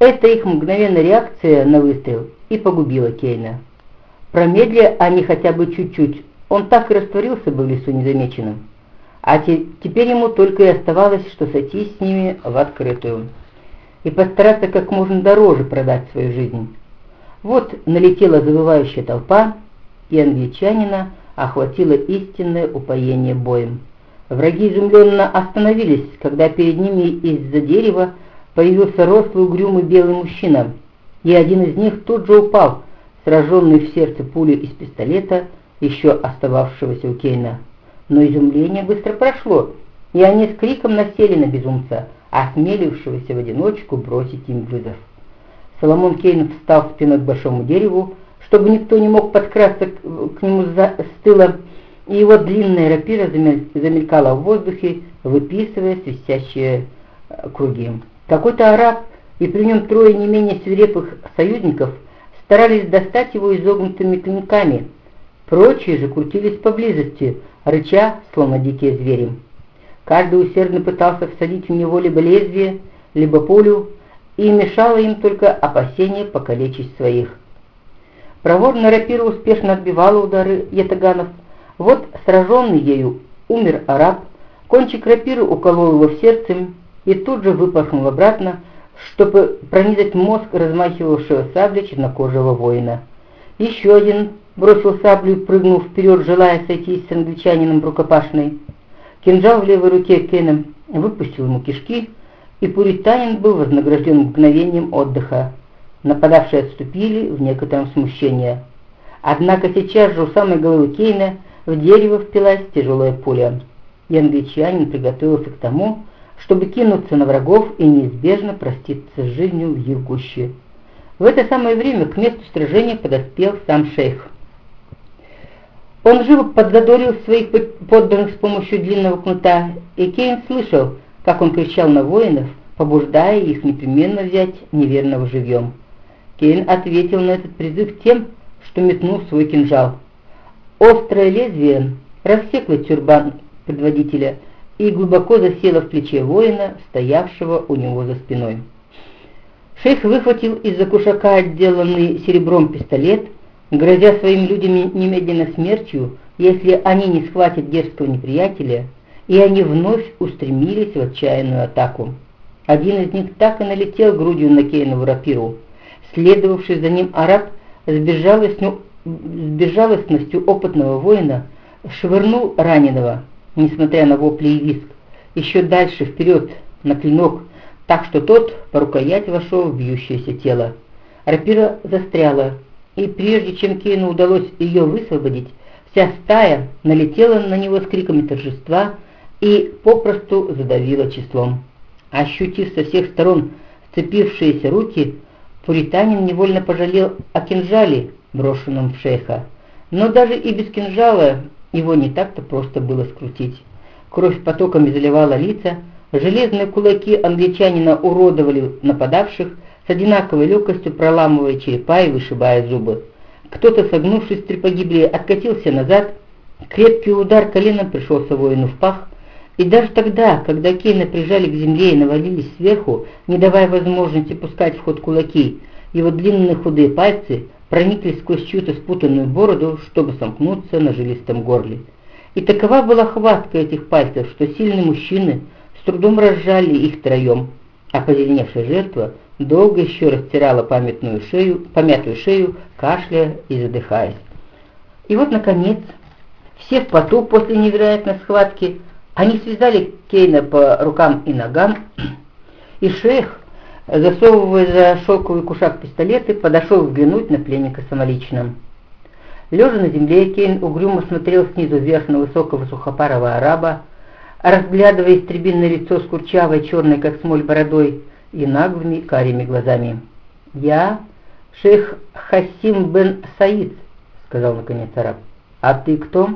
Эта их мгновенная реакция на выстрел и погубила Кейна. Промедля они хотя бы чуть-чуть, он так и растворился бы в лесу незамеченным. А те, теперь ему только и оставалось, что сойти с ними в открытую и постараться как можно дороже продать свою жизнь. Вот налетела завывающая толпа, и англичанина охватило истинное упоение боем. Враги изумленно остановились, когда перед ними из-за дерева появился рослый угрюмый белый мужчина, и один из них тут же упал, сраженный в сердце пулей из пистолета, еще остававшегося у Кейна. Но изумление быстро прошло, и они с криком насели на безумца, осмелившегося в одиночку бросить им вызов. Соломон Кейн встал спиной к большому дереву, чтобы никто не мог подкрасться к нему с тыла, и его длинная рапира замелькала в воздухе, выписывая свистящие э, круги. Какой-то араб и при нем трое не менее свирепых союзников старались достать его изогнутыми клинками. Прочие же крутились поблизости, рыча, словно дикие звери. Каждый усердно пытался всадить в него либо лезвие, либо пулю, и мешало им только опасение покалечить своих. Проворная рапира успешно отбивала удары ятаганов. Вот сраженный ею умер араб, кончик рапиры уколол его в сердце и тут же выпорхнул обратно, чтобы пронизать мозг размахивавшего саблей чернокожего воина. Еще один бросил саблю и прыгнул вперед, желая сойтись с англичанином рукопашной. Кинжал в левой руке Кеном выпустил ему кишки, и пуританин был вознагражден мгновением отдыха. Нападавшие отступили в некотором смущении. Однако сейчас же у самой головы Кейна в дерево впилась тяжелая пуля, и англичанин приготовился к тому, чтобы кинуться на врагов и неизбежно проститься с жизнью в их гуще. В это самое время к месту сражения подоспел сам шейх. Он живо подзадорил своих подданных с помощью длинного кнута, и Кейн слышал, как он кричал на воинов, побуждая их непременно взять неверного живьем. Кейн ответил на этот призыв тем, что метнул свой кинжал. Острое лезвие рассекло тюрбан предводителя и глубоко засело в плече воина, стоявшего у него за спиной. Шейх выхватил из-за кушака отделанный серебром пистолет, грозя своим людям немедленно смертью, если они не схватят дерзкого неприятеля, и они вновь устремились в отчаянную атаку. Один из них так и налетел грудью на Кейнову рапиру, Следовавший за ним араб с безжалостностью опытного воина швырнул раненого, несмотря на вопли и виск, еще дальше вперед на клинок, так что тот по рукоять вошел в бьющееся тело. Рапира застряла, и прежде чем Кейну удалось ее высвободить, вся стая налетела на него с криками торжества и попросту задавила числом. Ощутив со всех сторон сцепившиеся руки, Пуританин невольно пожалел о кинжале, брошенном в шейха, но даже и без кинжала его не так-то просто было скрутить. Кровь потоками заливала лица, железные кулаки англичанина уродовали нападавших, с одинаковой легкостью проламывая черепа и вышибая зубы. Кто-то, согнувшись при погибли, откатился назад, крепкий удар коленом пришелся воину в пах, и даже тогда, когда Кейна прижали к земле и навалились сверху, не давая возможности пускать в ход кулаки, его длинные худые пальцы проникли сквозь чью-то спутанную бороду, чтобы сомкнуться на жилистом горле. И такова была хватка этих пальцев, что сильные мужчины с трудом разжали их троем, а позеленевшая жертва долго еще растирала памятную шею, помятую шею, кашляя и задыхаясь. И вот, наконец, все в поту после невероятной схватки они связали Кейна по рукам и ногам, и шейх, засовывая за шелковый кушак пистолеты, подошел взглянуть на пленника самолично. Лежа на земле, Кейн угрюмо смотрел снизу вверх на высокого сухопарого араба, разглядывая истребинное лицо с курчавой, черной, как смоль, бородой и наглыми карими глазами. «Я шейх Хасим бен Саид», — сказал наконец араб. «А ты кто?»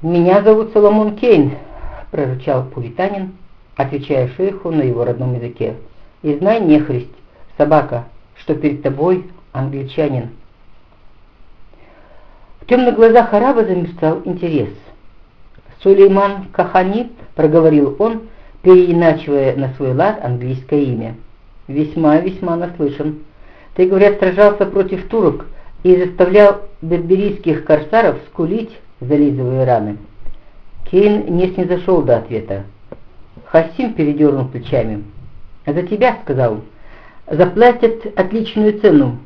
«Меня зовут Соломон Кейн», — прорычал пуританин, отвечая шейху на его родном языке. «И знай, нехристь, собака, что перед тобой англичанин». В темных глазах араба замерцал интерес. «Сулейман Каханит», — проговорил он, переиначивая на свой лад английское имя. «Весьма-весьма наслышан. Ты, говорят, сражался против турок и заставлял берберийских корсаров скулить, зализывая раны». Кейн не снизошел до ответа. Хасим передернул плечами. «За тебя, — сказал, — заплатят отличную цену,